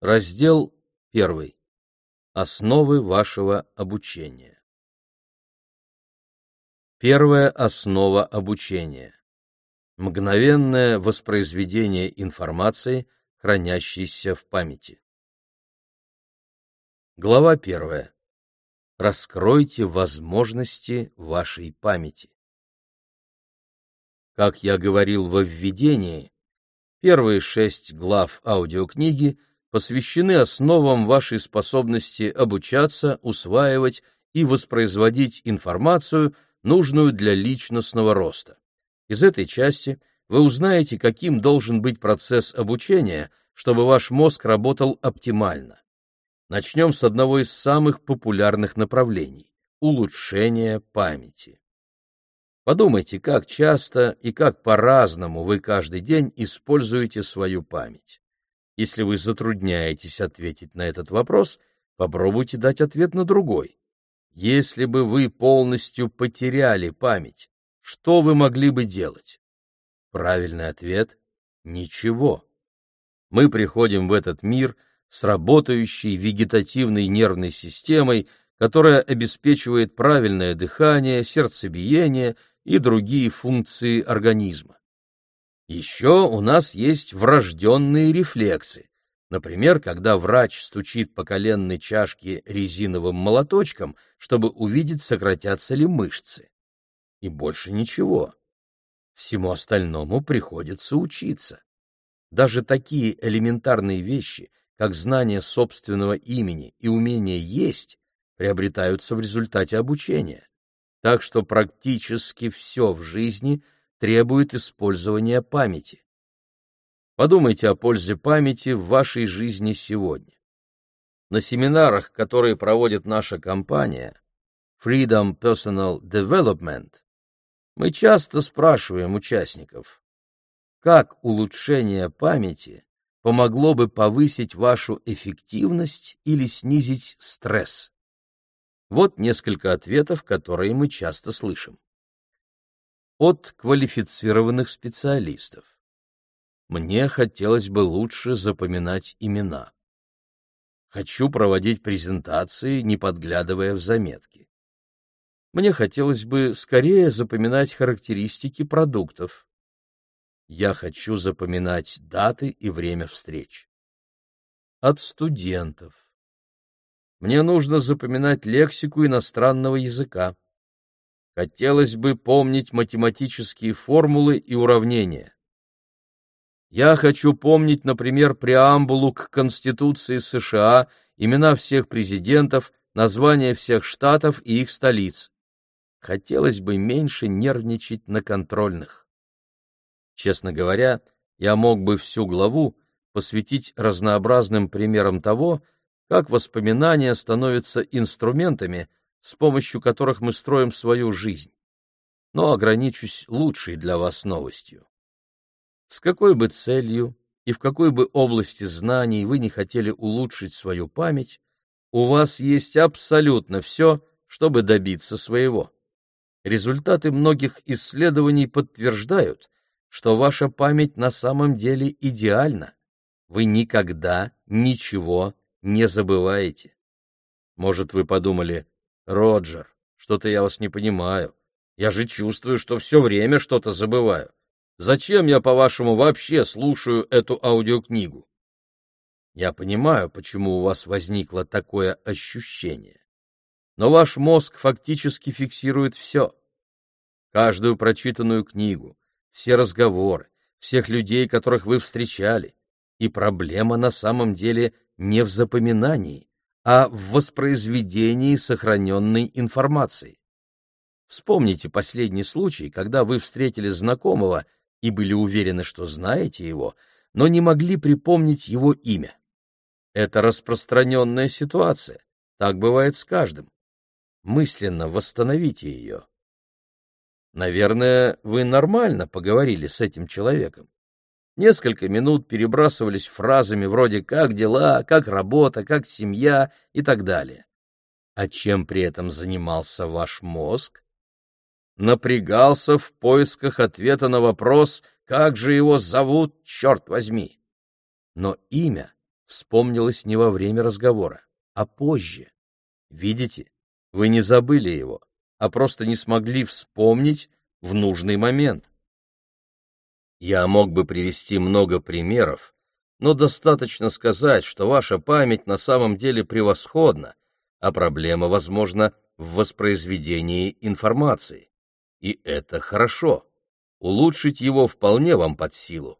Раздел 1. Основы вашего обучения. Первая основа обучения. Мгновенное воспроизведение информации, хранящейся в памяти. Глава 1. Раскройте возможности вашей памяти. Как я говорил во введении, первые шесть глав аудиокниги посвящены основам вашей способности обучаться, усваивать и воспроизводить информацию, нужную для личностного роста. Из этой части вы узнаете, каким должен быть процесс обучения, чтобы ваш мозг работал оптимально. Начнем с одного из самых популярных направлений – улучшения памяти. Подумайте, как часто и как по-разному вы каждый день используете свою память. Если вы затрудняетесь ответить на этот вопрос, попробуйте дать ответ на другой. Если бы вы полностью потеряли память, что вы могли бы делать? Правильный ответ – ничего. Мы приходим в этот мир с работающей вегетативной нервной системой, которая обеспечивает правильное дыхание, сердцебиение – и другие функции организма. Еще у нас есть врожденные рефлексы. Например, когда врач стучит по коленной чашке резиновым молоточком, чтобы увидеть, сократятся ли мышцы. И больше ничего. Всему остальному приходится учиться. Даже такие элементарные вещи, как знание собственного имени и умение есть, приобретаются в результате обучения так что практически все в жизни требует использования памяти. Подумайте о пользе памяти в вашей жизни сегодня. На семинарах, которые проводит наша компания Freedom Personal Development, мы часто спрашиваем участников, как улучшение памяти помогло бы повысить вашу эффективность или снизить стресс. Вот несколько ответов, которые мы часто слышим. От квалифицированных специалистов. Мне хотелось бы лучше запоминать имена. Хочу проводить презентации, не подглядывая в заметки. Мне хотелось бы скорее запоминать характеристики продуктов. Я хочу запоминать даты и время встреч. От студентов. Мне нужно запоминать лексику иностранного языка. Хотелось бы помнить математические формулы и уравнения. Я хочу помнить, например, преамбулу к Конституции США, имена всех президентов, названия всех штатов и их столиц. Хотелось бы меньше нервничать на контрольных. Честно говоря, я мог бы всю главу посвятить разнообразным примерам того, как воспоминания становятся инструментами, с помощью которых мы строим свою жизнь. Но ограничусь лучшей для вас новостью. С какой бы целью и в какой бы области знаний вы не хотели улучшить свою память, у вас есть абсолютно все, чтобы добиться своего. Результаты многих исследований подтверждают, что ваша память на самом деле идеальна. Вы никогда ничего не забывайте. Может, вы подумали, Роджер, что-то я вас не понимаю. Я же чувствую, что все время что-то забываю. Зачем я, по-вашему, вообще слушаю эту аудиокнигу? Я понимаю, почему у вас возникло такое ощущение. Но ваш мозг фактически фиксирует все. Каждую прочитанную книгу, все разговоры, всех людей, которых вы встречали. И проблема на самом деле не в запоминании, а в воспроизведении сохраненной информации. Вспомните последний случай, когда вы встретили знакомого и были уверены, что знаете его, но не могли припомнить его имя. Это распространенная ситуация, так бывает с каждым. Мысленно восстановите ее. Наверное, вы нормально поговорили с этим человеком. Несколько минут перебрасывались фразами вроде «как дела», «как работа», «как семья» и так далее. А чем при этом занимался ваш мозг? Напрягался в поисках ответа на вопрос «как же его зовут, черт возьми?» Но имя вспомнилось не во время разговора, а позже. Видите, вы не забыли его, а просто не смогли вспомнить в нужный момент. Я мог бы привести много примеров, но достаточно сказать, что ваша память на самом деле превосходна, а проблема, возможно, в воспроизведении информации. И это хорошо. Улучшить его вполне вам под силу.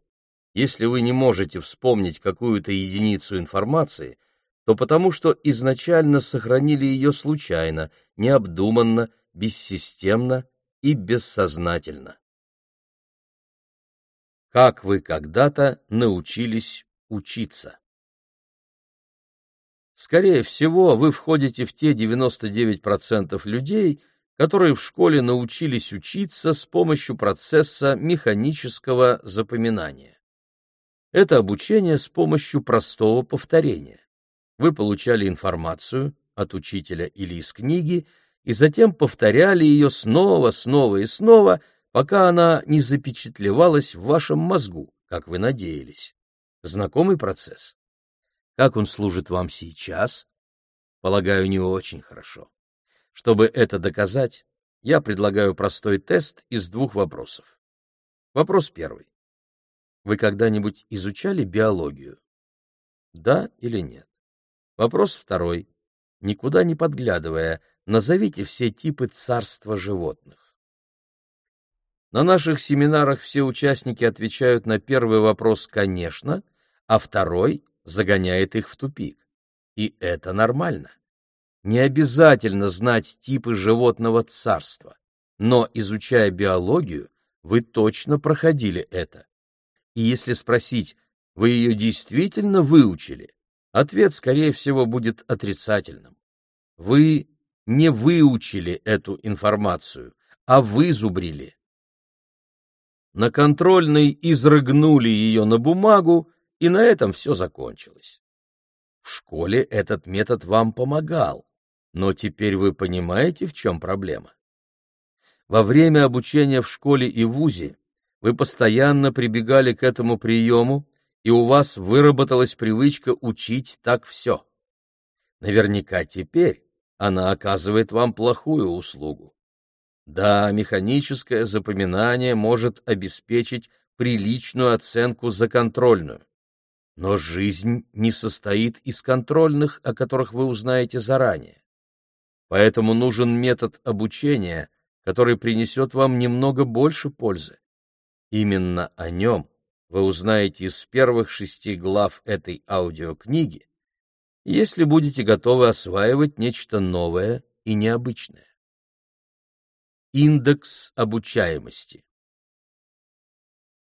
Если вы не можете вспомнить какую-то единицу информации, то потому что изначально сохранили ее случайно, необдуманно, бессистемно и бессознательно. Как вы когда-то научились учиться? Скорее всего, вы входите в те 99% людей, которые в школе научились учиться с помощью процесса механического запоминания. Это обучение с помощью простого повторения. Вы получали информацию от учителя или из книги и затем повторяли ее снова, снова и снова, пока она не запечатлевалась в вашем мозгу, как вы надеялись. Знакомый процесс? Как он служит вам сейчас? Полагаю, не очень хорошо. Чтобы это доказать, я предлагаю простой тест из двух вопросов. Вопрос первый. Вы когда-нибудь изучали биологию? Да или нет? Вопрос второй. Никуда не подглядывая, назовите все типы царства животных. На наших семинарах все участники отвечают на первый вопрос «конечно», а второй загоняет их в тупик. И это нормально. Не обязательно знать типы животного царства, но, изучая биологию, вы точно проходили это. И если спросить, вы ее действительно выучили, ответ, скорее всего, будет отрицательным. Вы не выучили эту информацию, а вызубрили. На контрольной изрыгнули ее на бумагу, и на этом все закончилось. В школе этот метод вам помогал, но теперь вы понимаете, в чем проблема. Во время обучения в школе и вузе вы постоянно прибегали к этому приему, и у вас выработалась привычка учить так все. Наверняка теперь она оказывает вам плохую услугу. Да, механическое запоминание может обеспечить приличную оценку за контрольную. Но жизнь не состоит из контрольных, о которых вы узнаете заранее. Поэтому нужен метод обучения, который принесет вам немного больше пользы. Именно о нем вы узнаете из первых шести глав этой аудиокниги, если будете готовы осваивать нечто новое и необычное. Индекс обучаемости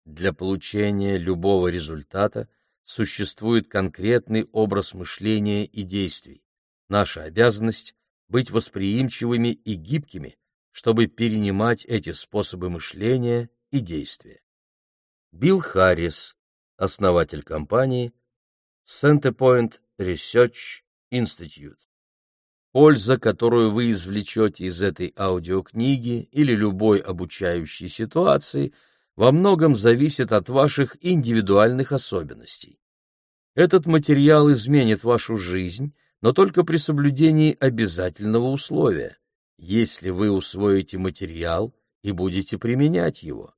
Для получения любого результата существует конкретный образ мышления и действий. Наша обязанность — быть восприимчивыми и гибкими, чтобы перенимать эти способы мышления и действия. Билл Харрис, основатель компании Centerpoint Research Institute. Польза, которую вы извлечете из этой аудиокниги или любой обучающей ситуации, во многом зависит от ваших индивидуальных особенностей. Этот материал изменит вашу жизнь, но только при соблюдении обязательного условия, если вы усвоите материал и будете применять его.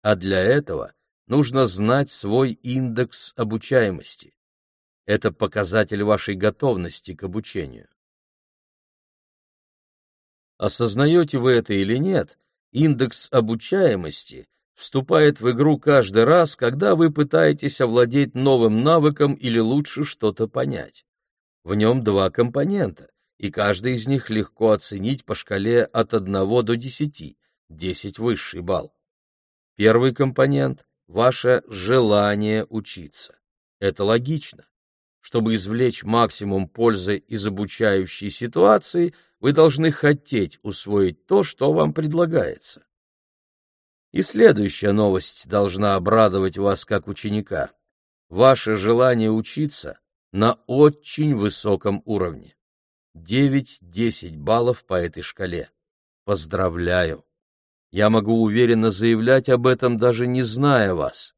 А для этого нужно знать свой индекс обучаемости. Это показатель вашей готовности к обучению. Осознаете вы это или нет, индекс обучаемости вступает в игру каждый раз, когда вы пытаетесь овладеть новым навыком или лучше что-то понять. В нем два компонента, и каждый из них легко оценить по шкале от 1 до 10, 10 высший балл. Первый компонент — ваше желание учиться. Это логично. Чтобы извлечь максимум пользы из обучающей ситуации, вы должны хотеть усвоить то, что вам предлагается. И следующая новость должна обрадовать вас как ученика. Ваше желание учиться на очень высоком уровне. 9-10 баллов по этой шкале. Поздравляю! Я могу уверенно заявлять об этом, даже не зная вас.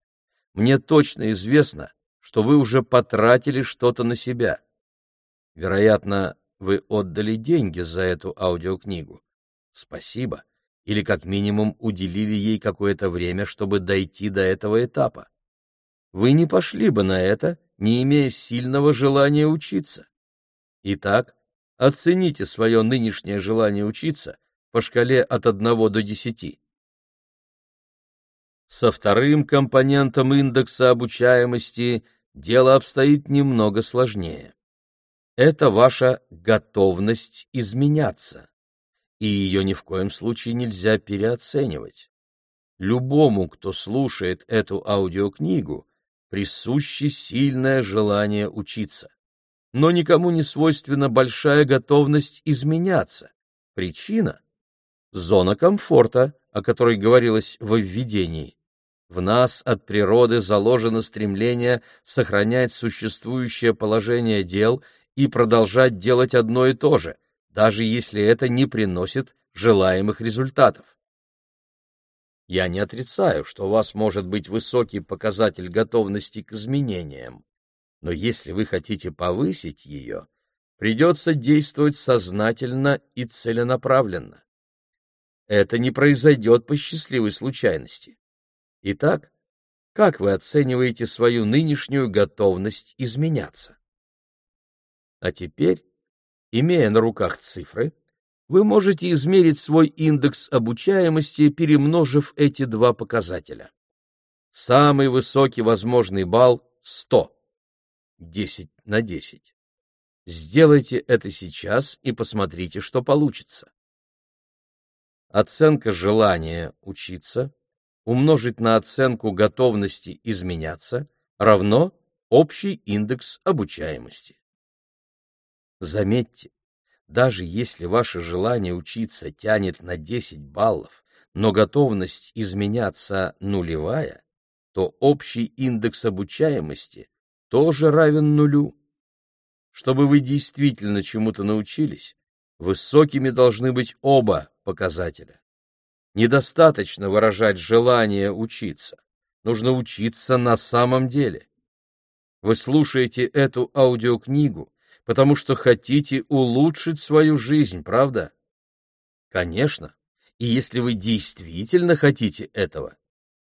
Мне точно известно, что вы уже потратили что-то на себя. Вероятно, вы отдали деньги за эту аудиокнигу. Спасибо. Или как минимум уделили ей какое-то время, чтобы дойти до этого этапа. Вы не пошли бы на это, не имея сильного желания учиться. Итак, оцените свое нынешнее желание учиться по шкале от 1 до 10. Со вторым компонентом индекса обучаемости дело обстоит немного сложнее. Это ваша готовность изменяться, и ее ни в коем случае нельзя переоценивать. Любому, кто слушает эту аудиокнигу, присуще сильное желание учиться. Но никому не свойственна большая готовность изменяться. Причина — зона комфорта, о которой говорилось во введении. В нас от природы заложено стремление сохранять существующее положение дел и продолжать делать одно и то же, даже если это не приносит желаемых результатов. Я не отрицаю, что у вас может быть высокий показатель готовности к изменениям, но если вы хотите повысить ее, придется действовать сознательно и целенаправленно. Это не произойдет по счастливой случайности. Итак, как вы оцениваете свою нынешнюю готовность изменяться? А теперь, имея на руках цифры, вы можете измерить свой индекс обучаемости, перемножив эти два показателя. Самый высокий возможный балл — 100. 10 на 10. Сделайте это сейчас и посмотрите, что получится. Оценка желания учиться умножить на оценку готовности изменяться равно общий индекс обучаемости. Заметьте, даже если ваше желание учиться тянет на 10 баллов, но готовность изменяться нулевая, то общий индекс обучаемости тоже равен нулю. Чтобы вы действительно чему-то научились, высокими должны быть оба показателя. Недостаточно выражать желание учиться. Нужно учиться на самом деле. Вы слушаете эту аудиокнигу, потому что хотите улучшить свою жизнь, правда? Конечно. И если вы действительно хотите этого,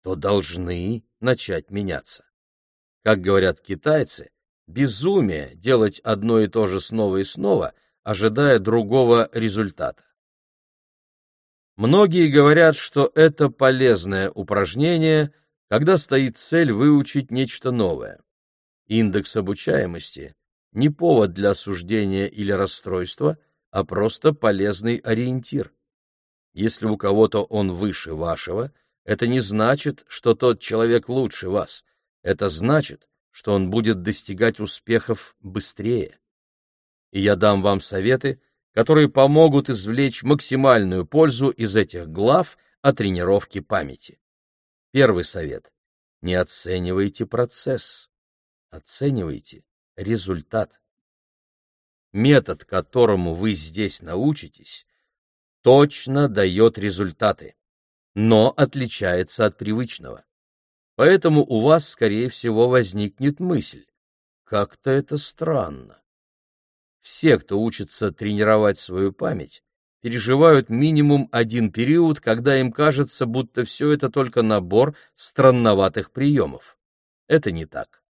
то должны начать меняться. Как говорят китайцы, безумие делать одно и то же снова и снова, ожидая другого результата. Многие говорят, что это полезное упражнение, когда стоит цель выучить нечто новое. Индекс обучаемости – не повод для осуждения или расстройства, а просто полезный ориентир. Если у кого-то он выше вашего, это не значит, что тот человек лучше вас. Это значит, что он будет достигать успехов быстрее. И я дам вам советы, которые помогут извлечь максимальную пользу из этих глав о тренировке памяти. Первый совет. Не оценивайте процесс, оценивайте результат. Метод, которому вы здесь научитесь, точно дает результаты, но отличается от привычного. Поэтому у вас, скорее всего, возникнет мысль, как-то это странно. Все, кто учится тренировать свою память, переживают минимум один период, когда им кажется, будто все это только набор странноватых приемов. Это не так.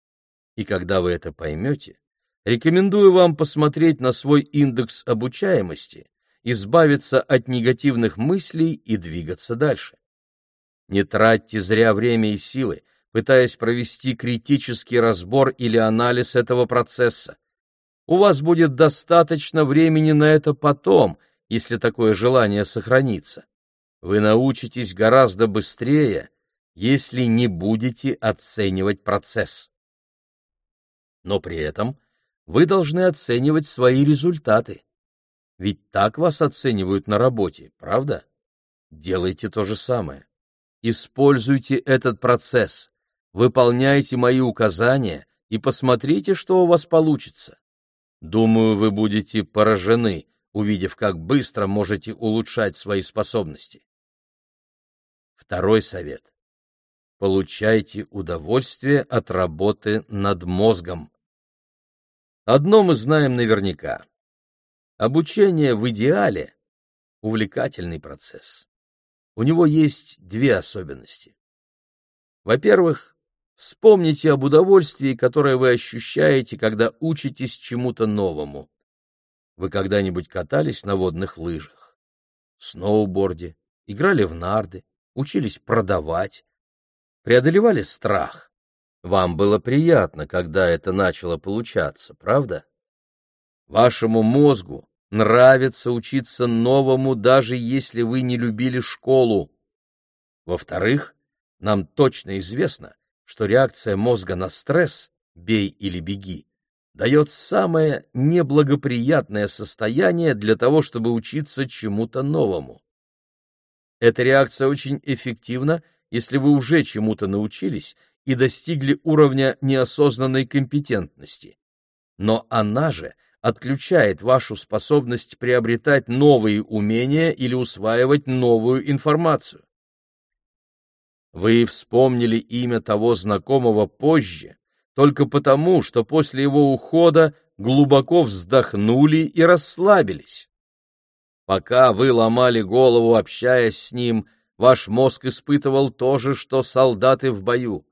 И когда вы это поймете, рекомендую вам посмотреть на свой индекс обучаемости, избавиться от негативных мыслей и двигаться дальше. Не тратьте зря время и силы, пытаясь провести критический разбор или анализ этого процесса у вас будет достаточно времени на это потом, если такое желание сохранится. Вы научитесь гораздо быстрее, если не будете оценивать процесс. Но при этом вы должны оценивать свои результаты. Ведь так вас оценивают на работе, правда? Делайте то же самое. Используйте этот процесс, выполняйте мои указания и посмотрите, что у вас получится. Думаю, вы будете поражены, увидев, как быстро можете улучшать свои способности. Второй совет. получайте удовольствие от работы над мозгом. Одно мы знаем наверняка. Обучение в идеале — увлекательный процесс. У него есть две особенности. Во-первых, вспомните об удовольствии, которое вы ощущаете, когда учитесь чему-то новому. Вы когда-нибудь катались на водных лыжах, сноуборде, играли в нарды, учились продавать, преодолевали страх. Вам было приятно, когда это начало получаться, правда? Вашему мозгу нравится учиться новому, даже если вы не любили школу. Во-вторых, нам точно известно, что реакция мозга на стресс «бей или беги» дает самое неблагоприятное состояние для того, чтобы учиться чему-то новому. Эта реакция очень эффективна, если вы уже чему-то научились и достигли уровня неосознанной компетентности. Но она же отключает вашу способность приобретать новые умения или усваивать новую информацию. Вы вспомнили имя того знакомого позже, только потому, что после его ухода глубоко вздохнули и расслабились. Пока вы ломали голову, общаясь с ним, ваш мозг испытывал то же, что солдаты в бою.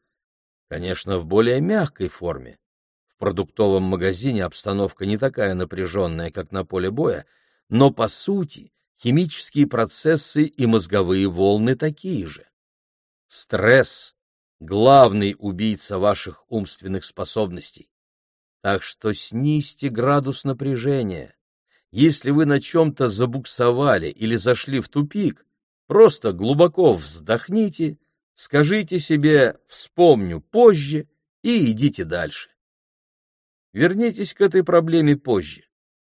Конечно, в более мягкой форме, продуктовом магазине обстановка не такая напряженная, как на поле боя, но, по сути, химические процессы и мозговые волны такие же. Стресс — главный убийца ваших умственных способностей. Так что снизьте градус напряжения. Если вы на чем-то забуксовали или зашли в тупик, просто глубоко вздохните, скажите себе «вспомню позже» и идите дальше. Вернитесь к этой проблеме позже.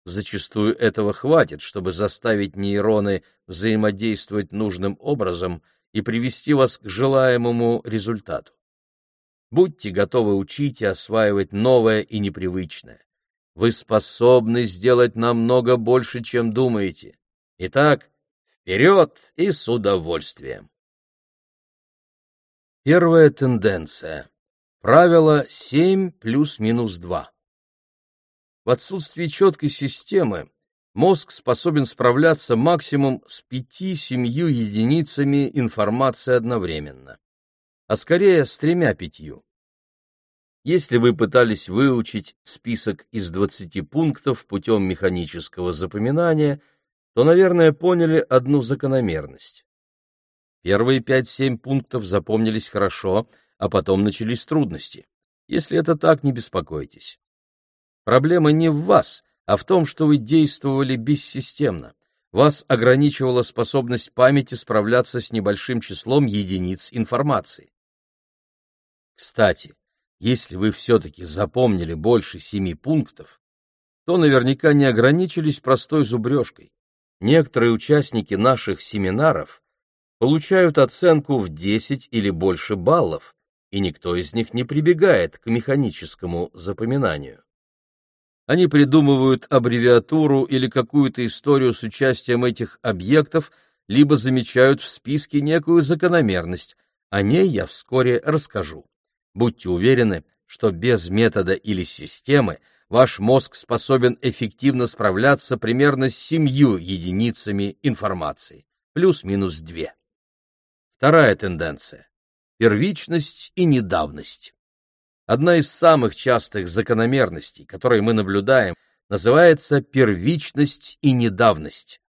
Зачастую этого хватит, чтобы заставить нейроны взаимодействовать нужным образом и привести вас к желаемому результату. Будьте готовы учить и осваивать новое и непривычное. Вы способны сделать намного больше, чем думаете. Итак, вперед и с удовольствием. Первая тенденция. Правило 7 плюс-минус 2. В отсутствии четкой системы мозг способен справляться максимум с пяти-семью единицами информации одновременно, а скорее с тремя-пятью. Если вы пытались выучить список из 20 пунктов путем механического запоминания, то, наверное, поняли одну закономерность. Первые 5-7 пунктов запомнились хорошо, а потом начались трудности. Если это так, не беспокойтесь. Проблема не в вас, а в том, что вы действовали бессистемно. Вас ограничивала способность памяти справляться с небольшим числом единиц информации. Кстати, если вы все-таки запомнили больше семи пунктов, то наверняка не ограничились простой зубрежкой. Некоторые участники наших семинаров получают оценку в 10 или больше баллов, и никто из них не прибегает к механическому запоминанию. Они придумывают аббревиатуру или какую-то историю с участием этих объектов, либо замечают в списке некую закономерность. О ней я вскоре расскажу. Будьте уверены, что без метода или системы ваш мозг способен эффективно справляться примерно с семью единицами информации, плюс-минус две. Вторая тенденция – первичность и недавность. Одна из самых частых закономерностей, которые мы наблюдаем, называется первичность и недавность.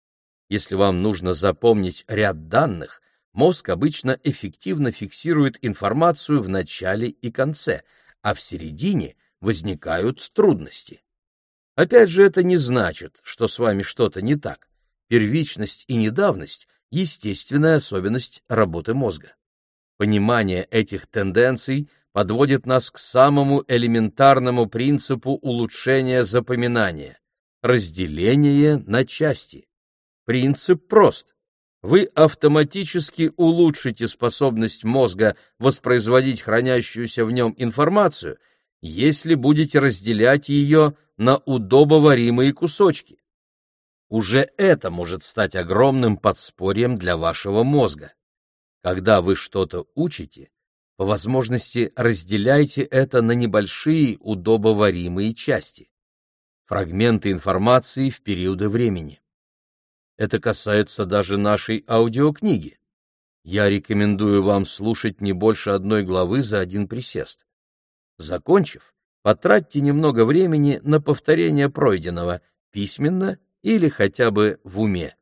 Если вам нужно запомнить ряд данных, мозг обычно эффективно фиксирует информацию в начале и конце, а в середине возникают трудности. Опять же, это не значит, что с вами что-то не так. Первичность и недавность – естественная особенность работы мозга. Понимание этих тенденций – подводит нас к самому элементарному принципу улучшения запоминания – разделение на части. Принцип прост. Вы автоматически улучшите способность мозга воспроизводить хранящуюся в нем информацию, если будете разделять ее на удобоваримые кусочки. Уже это может стать огромным подспорьем для вашего мозга. Когда вы что-то учите, По возможности разделяйте это на небольшие удобоваримые части. Фрагменты информации в периоды времени. Это касается даже нашей аудиокниги. Я рекомендую вам слушать не больше одной главы за один присест. Закончив, потратьте немного времени на повторение пройденного, письменно или хотя бы в уме.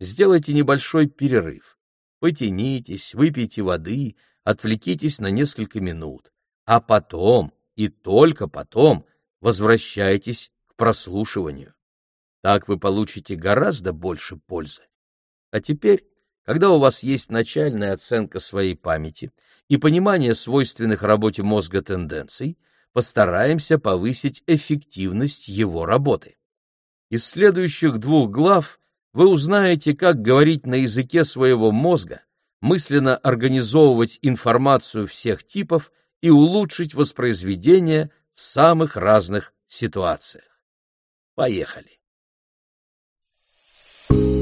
Сделайте небольшой перерыв. Потянитесь, выпейте воды, отвлекитесь на несколько минут, а потом, и только потом, возвращайтесь к прослушиванию. Так вы получите гораздо больше пользы. А теперь, когда у вас есть начальная оценка своей памяти и понимание свойственных работе мозга тенденций, постараемся повысить эффективность его работы. Из следующих двух глав вы узнаете, как говорить на языке своего мозга, мысленно организовывать информацию всех типов и улучшить воспроизведение в самых разных ситуациях. Поехали! Thank.